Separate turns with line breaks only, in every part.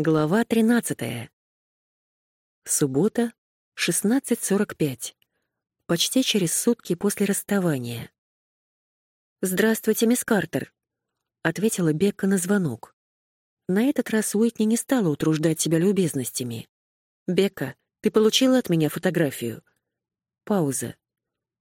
Глава 13. Суббота, 16.45. Почти через сутки после расставания. «Здравствуйте, мисс Картер», — ответила Бекка на звонок. На этот раз Уитни не стала утруждать себя любезностями. «Бекка, ты получила от меня фотографию?» Пауза.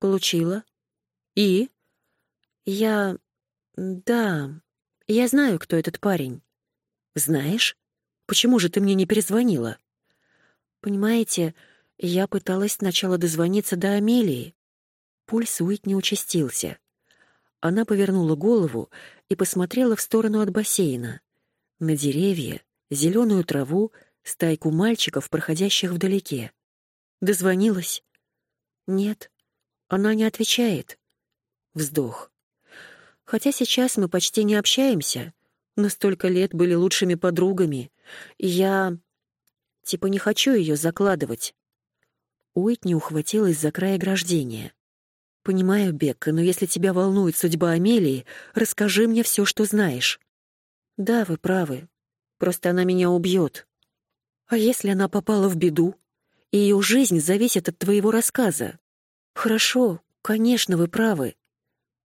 «Получила. И?» «Я... да... Я знаю, кто этот парень». «Знаешь?» Почему же ты мне не перезвонила? Понимаете, я пыталась сначала дозвониться до Амелии. Пульс Уитни участился. Она повернула голову и посмотрела в сторону от бассейна. На деревья, зеленую траву, стайку мальчиков, проходящих вдалеке. Дозвонилась? Нет. Она не отвечает. Вздох. Хотя сейчас мы почти не общаемся, но столько лет были лучшими подругами. Я... типа не хочу ее закладывать. Уитни ухватилась за край ограждения. «Понимаю, Бекка, но если тебя волнует судьба Амелии, расскажи мне все, что знаешь». «Да, вы правы. Просто она меня убьет. А если она попала в беду? И ее жизнь зависит от твоего рассказа?» «Хорошо, конечно, вы правы».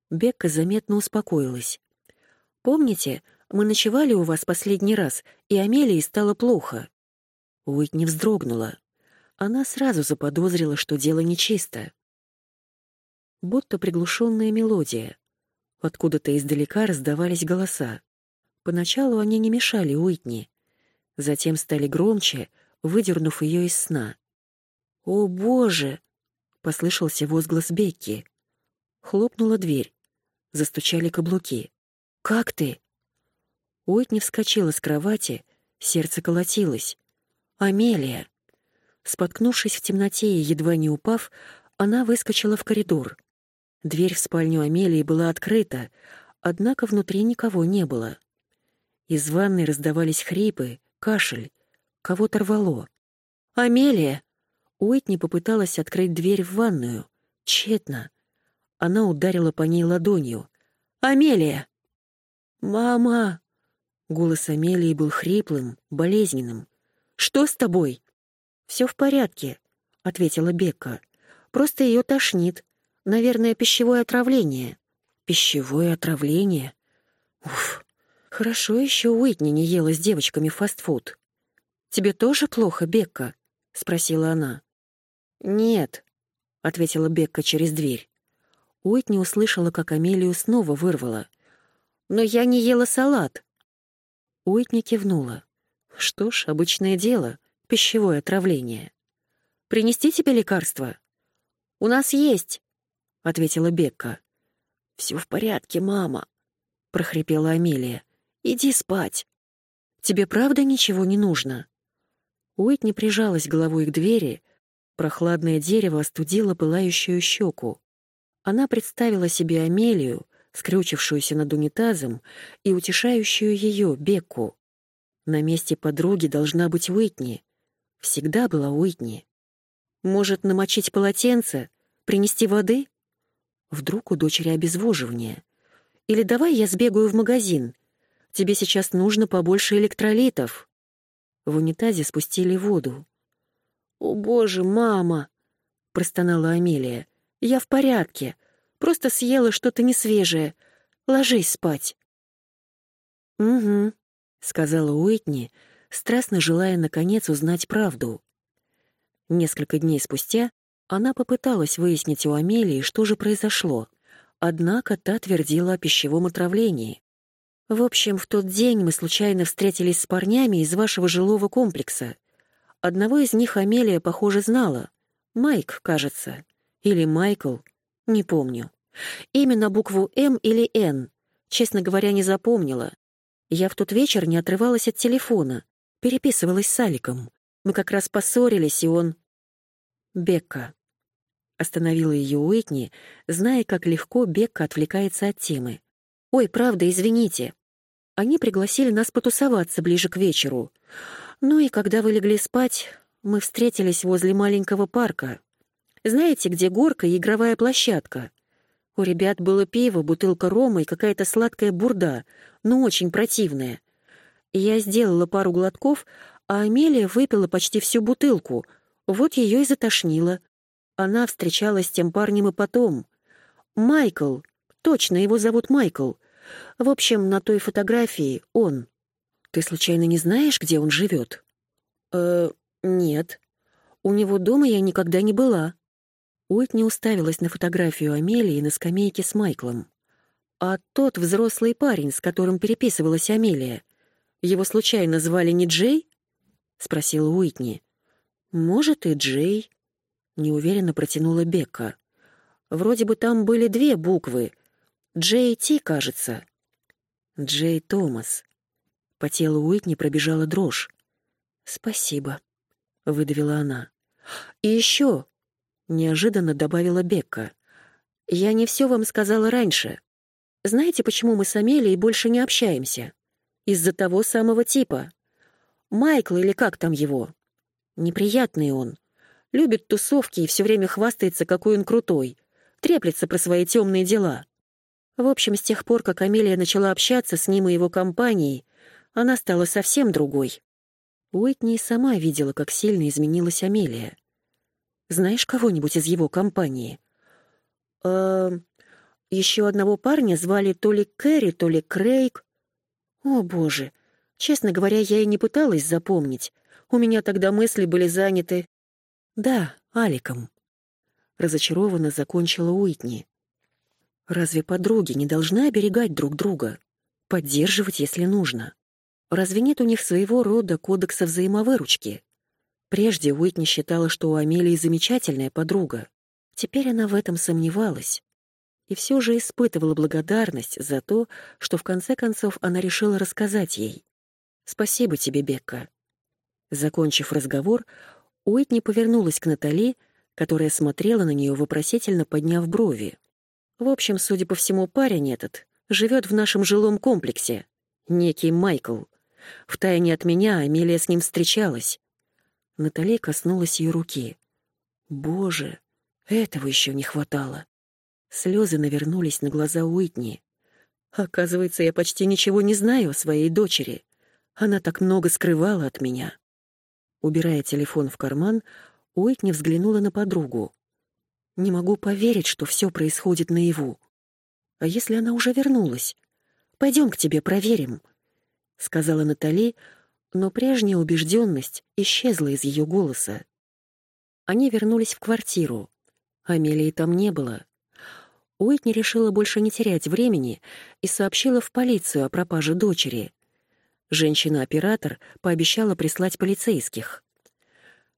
Бекка заметно успокоилась. «Помните, мы ночевали у вас последний раз, и Амелии стало плохо». Уитни вздрогнула. Она сразу заподозрила, что дело нечисто. Будто приглушенная мелодия. Откуда-то издалека раздавались голоса. Поначалу они не мешали Уитни. Затем стали громче, выдернув ее из сна. «О, Боже!» — послышался возглас Бекки. Хлопнула дверь. Застучали каблуки. «Как ты?» Уитни вскочила с кровати, сердце колотилось. «Амелия!» Споткнувшись в темноте и едва не упав, она выскочила в коридор. Дверь в спальню Амелии была открыта, однако внутри никого не было. Из ванной раздавались хрипы, кашель. Кого-то рвало. «Амелия!» Уитни попыталась открыть дверь в ванную. Тщетно. Она ударила по ней ладонью. «Амелия!» «Мама!» Голос Амелии был хриплым, болезненным. «Что с тобой?» «Все в порядке», — ответила Бекка. «Просто ее тошнит. Наверное, пищевое отравление». «Пищевое отравление?» «Уф, хорошо еще Уитни не ела с девочками фастфуд». «Тебе тоже плохо, Бекка?» — спросила она. «Нет», — ответила Бекка через дверь. Уитни услышала, как Амелию снова вырвала. «Но я не ела салат», Уитни кивнула. Что ж, обычное дело, пищевое отравление. Принести тебе лекарство? У нас есть, ответила Бекка. Все в порядке, мама, прохрипела Амелия. Иди спать. Тебе правда ничего не нужно? Уитни прижалась головой к двери, прохладное дерево остудило пылающую щеку. Она представила себе Амелию, скрючившуюся над унитазом и утешающую ее, Бекку. На месте подруги должна быть Уитни. Всегда была Уитни. Может, намочить полотенце? Принести воды? Вдруг у дочери обезвоживание? Или давай я сбегаю в магазин. Тебе сейчас нужно побольше электролитов. В унитазе спустили воду. «О, боже, мама!» — простонала Амелия. «Я в порядке. Просто съела что-то несвежее. Ложись спать». «Угу», — сказала Уитни, страстно желая, наконец, узнать правду. Несколько дней спустя она попыталась выяснить у Амелии, что же произошло, однако та твердила о пищевом отравлении. «В общем, в тот день мы случайно встретились с парнями из вашего жилого комплекса. Одного из них Амелия, похоже, знала. Майк, кажется. Или Майкл, не помню. Именно букву «М» или «Н». Честно говоря, не запомнила. Я в тот вечер не отрывалась от телефона, переписывалась с Аликом. Мы как раз поссорились, и он... Бекка. Остановила ее Уитни, зная, как легко Бекка отвлекается от темы. «Ой, правда, извините. Они пригласили нас потусоваться ближе к вечеру. Ну и когда вы легли спать, мы встретились возле маленького парка. Знаете, где горка и игровая площадка? У ребят было пиво, бутылка рома и какая-то сладкая бурда, но очень противная. Я сделала пару глотков, а Амелия выпила почти всю бутылку. Вот ее и затошнило. Она встречалась с тем парнем и потом. Майкл. Точно, его зовут Майкл. В общем, на той фотографии он. Ты случайно не знаешь, где он живет? Э, нет. У него дома я никогда не была. Уитни уставилась на фотографию Амелии на скамейке с Майклом. А тот взрослый парень, с которым переписывалась Амелия, его случайно звали не Джей? спросила Уитни. Может, и Джей, неуверенно протянула Бекка. Вроде бы там были две буквы. Джей Ти, кажется. Джей Томас. По телу Уитни пробежала дрожь. «Спасибо», — выдавила она. «И еще», — неожиданно добавила Бекка, — «я не все вам сказала раньше. Знаете, почему мы с Амелией больше не общаемся? Из-за того самого типа. Майкл или как там его? Неприятный он. Любит тусовки и все время хвастается, какой он крутой. Треплется про свои темные дела. В общем, с тех пор, как Амелия начала общаться с ним и его компанией, она стала совсем другой. Уитни сама видела, как сильно изменилась Амелия. Знаешь кого-нибудь из его компании? Э, еще одного парня звали то ли Кэрри, то ли Крейг. О, боже. Честно говоря, я и не пыталась запомнить. У меня тогда мысли были заняты... Да, Аликом. Разочарованно закончила Уитни. Разве подруги не должны оберегать друг друга? Поддерживать, если нужно? Разве нет у них своего рода кодекса взаимовыручки? Прежде Уитни считала, что у Амелии замечательная подруга. Теперь она в этом сомневалась. И все же испытывала благодарность за то, что в конце концов она решила рассказать ей. «Спасибо тебе, Бекка». Закончив разговор, Уитни повернулась к Натали, которая смотрела на нее вопросительно, подняв брови. «В общем, судя по всему, парень этот живет в нашем жилом комплексе. Некий Майкл. Втайне от меня Амелия с ним встречалась. Натали коснулась ее руки. Боже, этого еще не хватало. Слезы навернулись на глаза Уитни. Оказывается, я почти ничего не знаю о своей дочери. Она так много скрывала от меня. Убирая телефон в карман, Уитни взглянула на подругу. Не могу поверить, что все происходит наяву. А если она уже вернулась? Пойдем к тебе проверим сказала Натали, но прежняя убежденность исчезла из ее голоса. Они вернулись в квартиру. Амелии там не было. Уитни решила больше не терять времени и сообщила в полицию о пропаже дочери. Женщина-оператор пообещала прислать полицейских.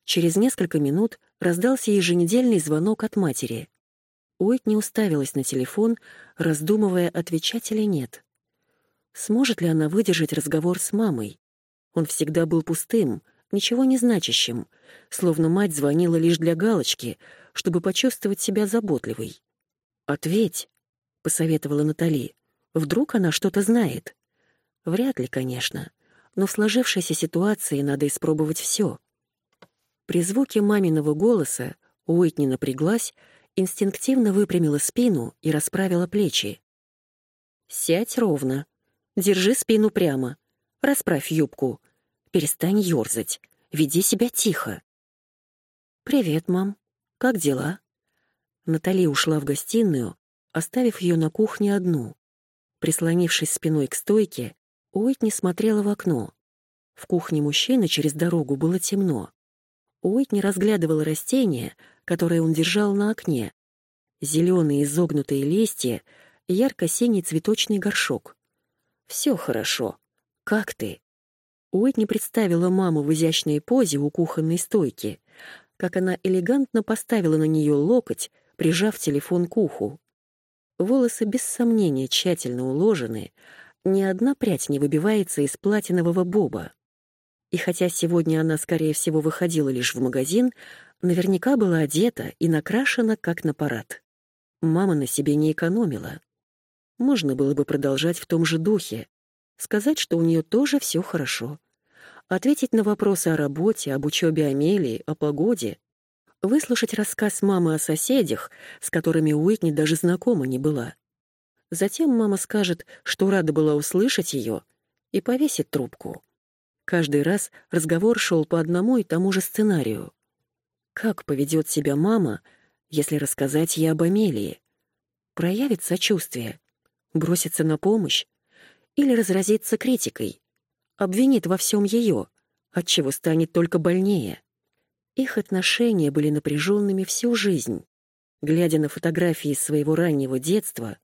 Через несколько минут раздался еженедельный звонок от матери. Уитни уставилась на телефон, раздумывая, отвечать или нет. Сможет ли она выдержать разговор с мамой? Он всегда был пустым, ничего не значащим, словно мать звонила лишь для галочки, чтобы почувствовать себя заботливой. «Ответь», — посоветовала Натали. «Вдруг она что-то знает?» Вряд ли, конечно, но в сложившейся ситуации надо испробовать все. При звуке маминого голоса Уитни напряглась, инстинктивно выпрямила спину и расправила плечи. «Сядь ровно», Держи спину прямо. Расправь юбку. Перестань ёрзать. Веди себя тихо. «Привет, мам. Как дела?» Натали ушла в гостиную, оставив ее на кухне одну. Прислонившись спиной к стойке, Уитни смотрела в окно. В кухне мужчины через дорогу было темно. Уитни разглядывала растения, которые он держал на окне. Зеленые изогнутые листья, ярко-синий цветочный горшок. Все хорошо. Как ты?» Уитни представила маму в изящной позе у кухонной стойки, как она элегантно поставила на нее локоть, прижав телефон к уху. Волосы без сомнения тщательно уложены, ни одна прядь не выбивается из платинового боба. И хотя сегодня она, скорее всего, выходила лишь в магазин, наверняка была одета и накрашена, как на парад. Мама на себе не экономила. Можно было бы продолжать в том же духе, сказать, что у нее тоже все хорошо, ответить на вопросы о работе, об учебе Амелии, о погоде, выслушать рассказ мамы о соседях, с которыми Уитни даже знакома не была. Затем мама скажет, что рада была услышать ее, и повесит трубку. Каждый раз разговор шел по одному и тому же сценарию. Как поведет себя мама, если рассказать ей об Амелии? Проявит сочувствие, бросится на помощь или разразится критикой, обвинит во всем ее, отчего станет только больнее. Их отношения были напряженными всю жизнь. Глядя на фотографии своего раннего детства,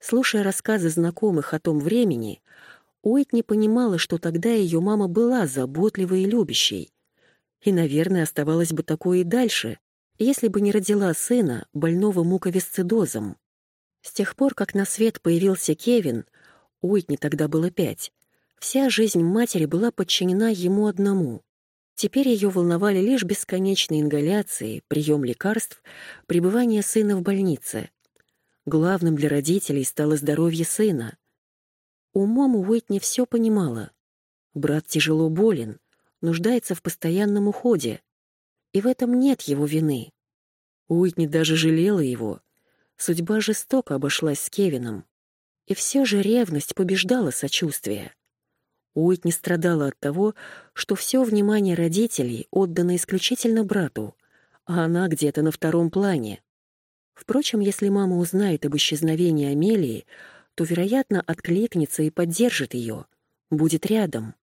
слушая рассказы знакомых о том времени, Уитни понимала, что тогда ее мама была заботливой и любящей. И, наверное, оставалась бы такой и дальше, если бы не родила сына, больного муковисцидозом. С тех пор, как на свет появился Кевин, Уитни тогда было пять, вся жизнь матери была подчинена ему одному. Теперь ее волновали лишь бесконечные ингаляции, прием лекарств, пребывание сына в больнице. Главным для родителей стало здоровье сына. Умом Уитни все понимала. Брат тяжело болен, нуждается в постоянном уходе. И в этом нет его вины. Уитни даже жалела его. Судьба жестоко обошлась с Кевином. И все же ревность побеждала сочувствие. Уитни страдала от того, что все внимание родителей отдано исключительно брату, а она где-то на втором плане. Впрочем, если мама узнает об исчезновении Амелии, то, вероятно, откликнется и поддержит ее, будет рядом.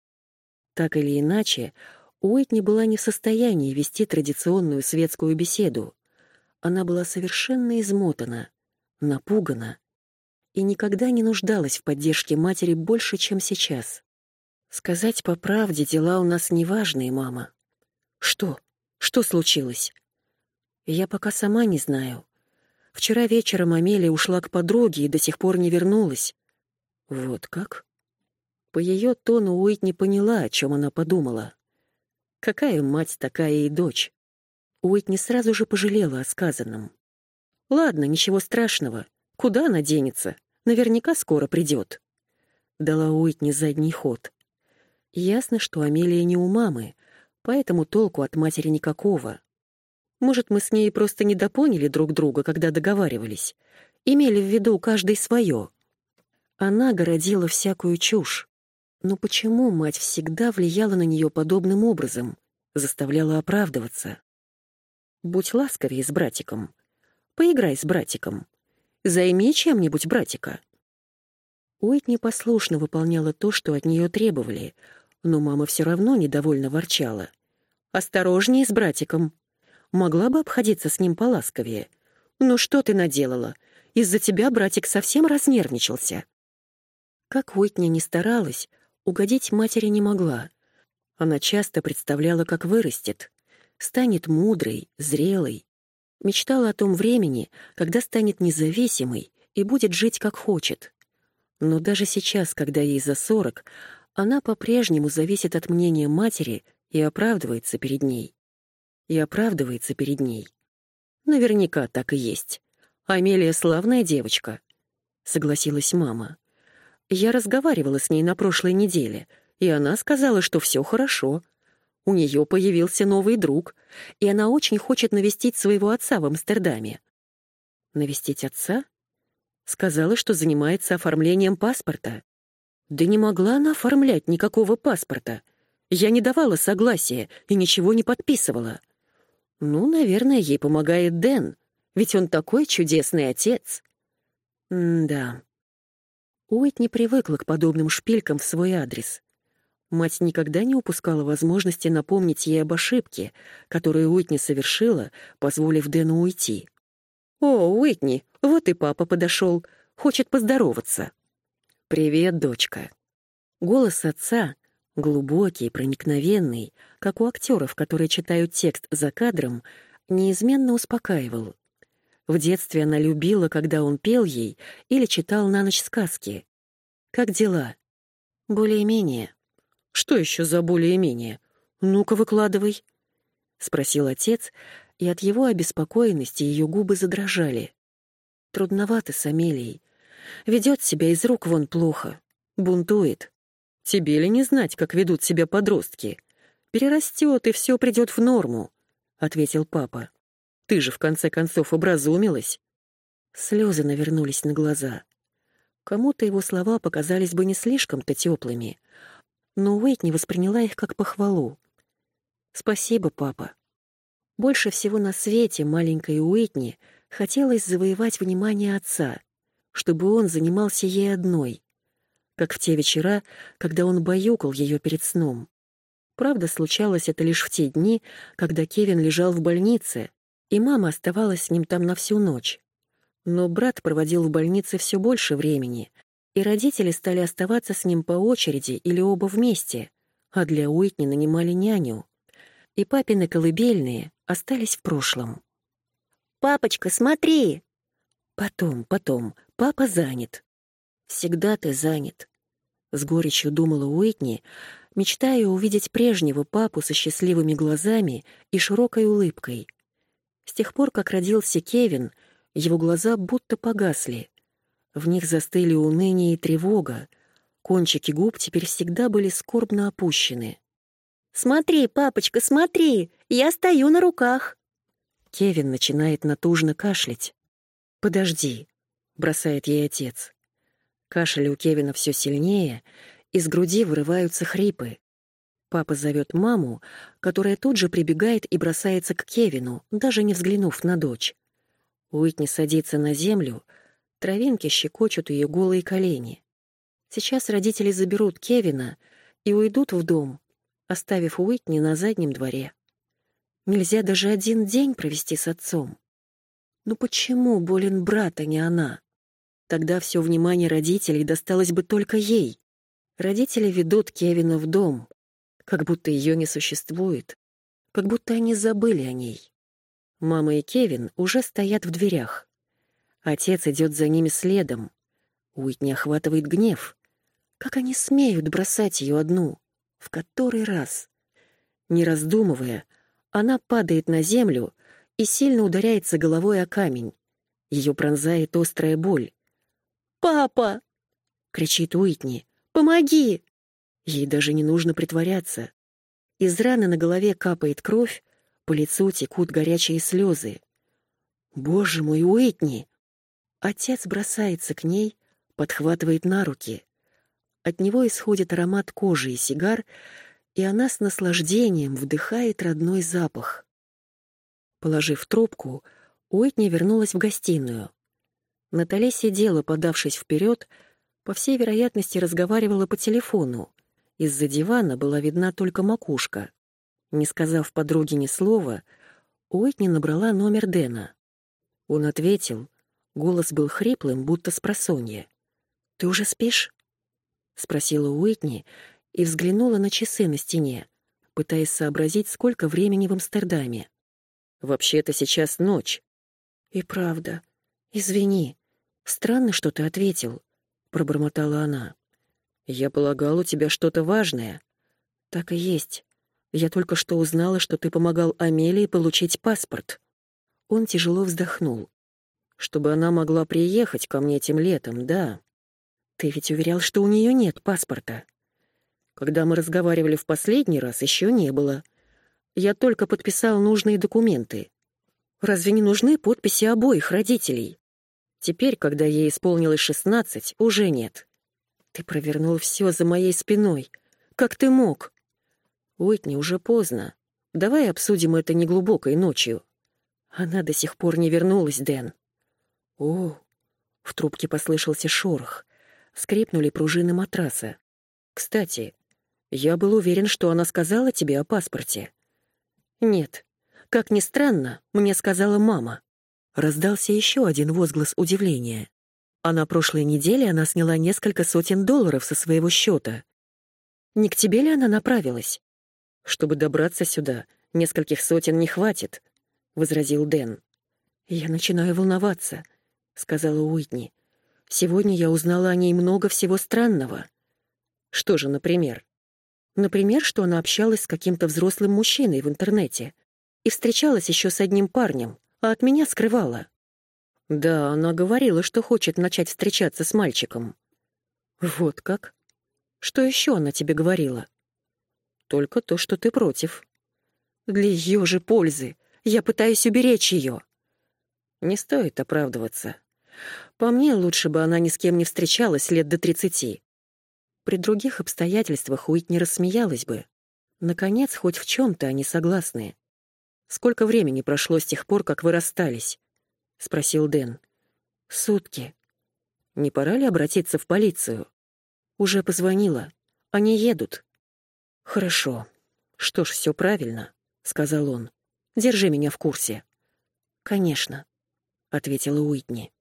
Так или иначе, Уитни была не в состоянии вести традиционную светскую беседу. Она была совершенно измотана, напугана и никогда не нуждалась в поддержке матери больше, чем сейчас. «Сказать по правде, дела у нас неважные, мама». «Что? Что случилось?» «Я пока сама не знаю. Вчера вечером Амелия ушла к подруге и до сих пор не вернулась». «Вот как?» По ее тону Уитни поняла, о чем она подумала. Какая мать, такая и дочь. Уитни сразу же пожалела о сказанном. «Ладно, ничего страшного. Куда она денется? Наверняка скоро придет». Дала Уитни задний ход. Ясно, что Амелия не у мамы, поэтому толку от матери никакого. Может, мы с ней просто недопоняли друг друга, когда договаривались. Имели в виду каждый свое. Она городила всякую чушь. Но почему мать всегда влияла на нее подобным образом, заставляла оправдываться? Будь ласковее с братиком. Поиграй с братиком. Займи чем-нибудь братика. Уитни послушно выполняла то, что от нее требовали, но мама все равно недовольно ворчала. «Осторожнее с братиком. Могла бы обходиться с ним поласковее. Ну что ты наделала? Из-за тебя братик совсем разнервничался». Как Уитни не старалась, Угодить матери не могла. Она часто представляла, как вырастет, станет мудрой, зрелой. Мечтала о том времени, когда станет независимой и будет жить как хочет. Но даже сейчас, когда ей за сорок, она по-прежнему зависит от мнения матери и оправдывается перед ней. И оправдывается перед ней. Наверняка так и есть. Амелия славная девочка, согласилась мама. Я разговаривала с ней на прошлой неделе, и она сказала, что все хорошо. У нее появился новый друг, и она очень хочет навестить своего отца в Амстердаме. Навестить отца? Сказала, что занимается оформлением паспорта. Да не могла она оформлять никакого паспорта. Я не давала согласия и ничего не подписывала. Ну, наверное, ей помогает Дэн, ведь он такой чудесный отец. М да. Уит не привыкла к подобным шпилькам в свой адрес. Мать никогда не упускала возможности напомнить ей об ошибке, которую Уитни совершила, позволив Дэну уйти. «О, Уитни, вот и папа подошел, хочет поздороваться». «Привет, дочка». Голос отца, глубокий, проникновенный, как у актеров, которые читают текст за кадром, неизменно успокаивал. В детстве она любила, когда он пел ей или читал на ночь сказки. «Как дела?» «Более-менее». «Что еще за более-менее? Ну-ка, выкладывай», — спросил отец, и от его обеспокоенности ее губы задрожали. Трудновато с Амелией. Ведет себя из рук вон плохо. Бунтует. Тебе ли не знать, как ведут себя подростки? Перерастет, и все придет в норму, — ответил папа. Ты же, в конце концов, образумилась. Слезы навернулись на глаза. Кому-то его слова показались бы не слишком-то теплыми, но Уитни восприняла их как похвалу. «Спасибо, папа». Больше всего на свете маленькой Уитни хотелось завоевать внимание отца, чтобы он занимался ей одной, как в те вечера, когда он баюкал ее перед сном. Правда, случалось это лишь в те дни, когда Кевин лежал в больнице, и мама оставалась с ним там на всю ночь. Но брат проводил в больнице все больше времени, и родители стали оставаться с ним по очереди или оба вместе, а для Уитни нанимали няню. И папины колыбельные остались в прошлом.
«Папочка, смотри!»
«Потом, потом. Папа занят». «Всегда ты занят», — с горечью думала Уитни, мечтая увидеть прежнего папу со счастливыми глазами и широкой улыбкой — с тех пор, как родился Кевин, его глаза будто погасли. В них застыли уныние и тревога. Кончики губ теперь всегда были скорбно опущены.
«Смотри, папочка, смотри! Я стою на руках!»
Кевин начинает натужно кашлять. «Подожди», — бросает ей отец. Кашель у Кевина все сильнее, из груди вырываются хрипы. Папа зовет маму, которая тут же прибегает и бросается к Кевину, даже не взглянув на дочь. Уитни садится на землю, травинки щекочут ее голые колени. Сейчас родители заберут Кевина и уйдут в дом, оставив Уитни на заднем дворе. Нельзя даже один день провести с отцом. Но почему болен брат, а не она? Тогда все внимание родителей досталось бы только ей. Родители ведут Кевина в дом, как будто ее не существует, как будто они забыли о ней. Мама и Кевин уже стоят в дверях. Отец идет за ними следом. Уитни охватывает гнев. Как они смеют бросать ее одну? В который раз? Не раздумывая, она падает на землю и сильно ударяется головой о камень. Ее пронзает острая боль.
«Папа!»
— кричит Уитни.
«Помоги!»
Ей даже не нужно притворяться. Из раны на голове капает кровь, по лицу текут горячие слезы. «Боже мой, Уитни!» Отец бросается к ней, подхватывает на руки. От него исходит аромат кожи и сигар, и она с наслаждением вдыхает родной запах. Положив трубку, Уитни вернулась в гостиную. Натали сидела, подавшись вперед, по всей вероятности разговаривала по телефону. Из-за дивана была видна только макушка. Не сказав подруге ни слова, Уитни набрала номер Дэна. Он ответил. Голос был хриплым, будто с просонья. «Ты уже спишь?» — спросила Уитни и взглянула на часы на стене, пытаясь сообразить, сколько времени в Амстердаме. «Вообще-то сейчас ночь». «И правда. Извини. Странно, что ты ответил», — пробормотала она. «Я полагал, у тебя что-то важное». «Так и есть. Я только что узнала, что ты помогал Амелии получить паспорт». Он тяжело вздохнул. «Чтобы она могла приехать ко мне этим летом, да. Ты ведь уверял, что у нее нет паспорта». «Когда мы разговаривали в последний раз, еще не было. Я только подписал нужные документы. Разве не нужны подписи обоих родителей? Теперь, когда ей исполнилось шестнадцать, уже нет. Ты провернул все за моей спиной. Как ты мог? Уитни, уже поздно. Давай обсудим это неглубокой ночью. Она до сих пор не вернулась, Дэн. О, в трубке послышался шорох. Скрипнули пружины матраса. Кстати, я был уверен, что она сказала тебе о паспорте. Нет. Как ни странно, мне сказала мама. Раздался еще один возглас удивления. А на прошлой неделе она сняла несколько сотен долларов со своего счета. Не к тебе ли она направилась? Чтобы добраться сюда, нескольких сотен не хватит, — возразил Дэн. Я начинаю волноваться, — сказала Уитни. Сегодня я узнала о ней много всего странного. Что же, например? Например, что она общалась с каким-то взрослым мужчиной в интернете и встречалась еще с одним парнем, а от меня скрывала. Да, она говорила, что хочет начать встречаться с мальчиком. Вот как? Что еще она тебе говорила? Только то, что ты против. Для ее же пользы. Я пытаюсь уберечь ее. Не стоит оправдываться. По мне, лучше бы она ни с кем не встречалась лет до тридцати. При других обстоятельствах Уитни рассмеялась бы. Наконец, хоть в чем-то они согласны. «Сколько времени прошло с тех пор, как вы расстались?» — спросил Дэн. «Сутки. Не пора ли обратиться в полицию?» «Уже позвонила. Они едут». «Хорошо. Что ж, все правильно», — сказал он. «Держи меня в курсе». «Конечно», — ответила Уитни.